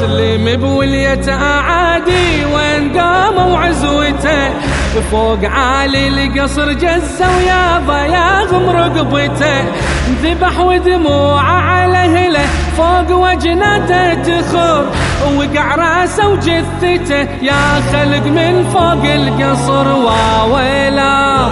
مسلم بولية أعادي وين قاموا عزوته فوق عالي القصر جزة ويا ضياغم رقبته. ذبح ودموعه على هله فوق وجنته تخر وقع راسه وجثته. يا خلق من فوق القصر واويلا.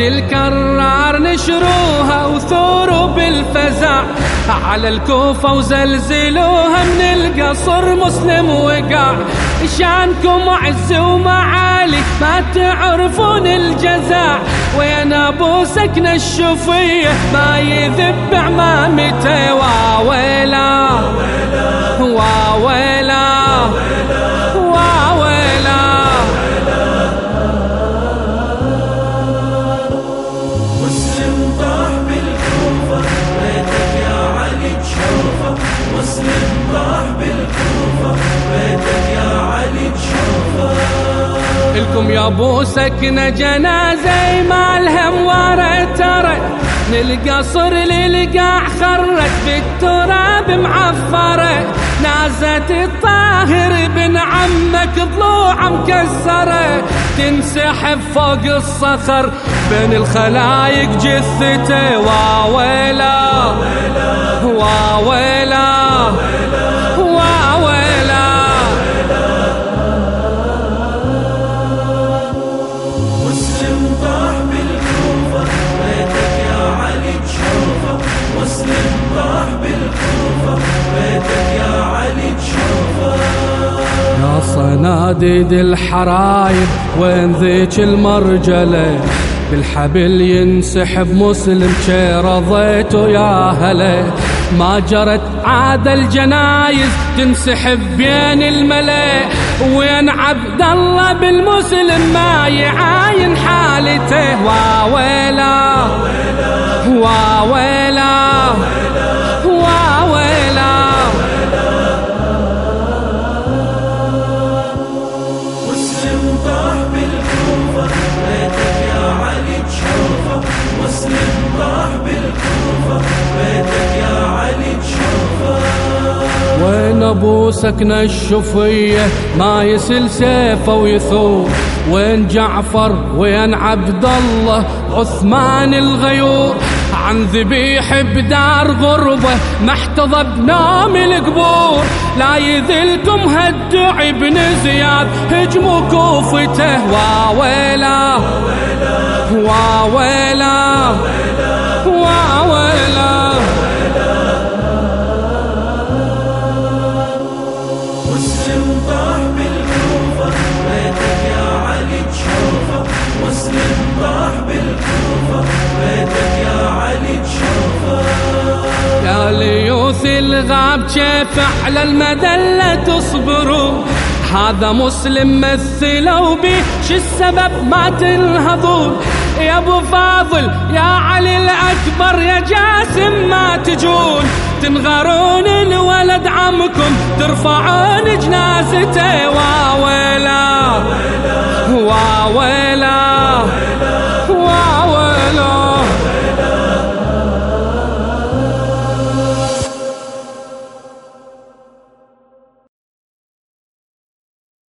الكرار نشروها وثوروا بالفزع. على الكوفة وزلزلوها من القصر مسلم وقع. شانكم عز ومعالي ما تعرفون الجزع وين أبو سكن الشفية ما يذب عمامته واويلا واويلا واويلا الكم يا ابو سكنة جنازة ما الهم ورا ترى. للقصر للقاع خرت بالتراب معفرة. نازت الطاهر بن عمك ضلوع مكسرة. تنسحب فوق الصخر بين الخلايق جثته واويلا واويلا. صناديد الحرايب وين ذيك المرجلة؟ بالحبل ينسحب مسلم شي رضيته يا هلا. ما جرت عاد الجنايز تنسحب بين الملأ. وين عبد الله بالمسلم ما يعاين حالته؟ واويلا واويلا أبو سكن الشفية ما يسل سيفه ويثور وين جعفر وين عبد الله عثمان الغيور عن ذبيح بدار غربة محتضى بنام القبور. لا يذلكم هالدعي بن زياد هجموا كوفته. واويلا واويلا ليوث الغاب كيف على المدلة تصبروا؟ هذا مسلم مثلوا بي شو السبب ما تنهضون يا أبو فاضل يا علي الأكبر يا جاسم ما تجون. تنغرون الولد عمكم ترفعون جنازته واوي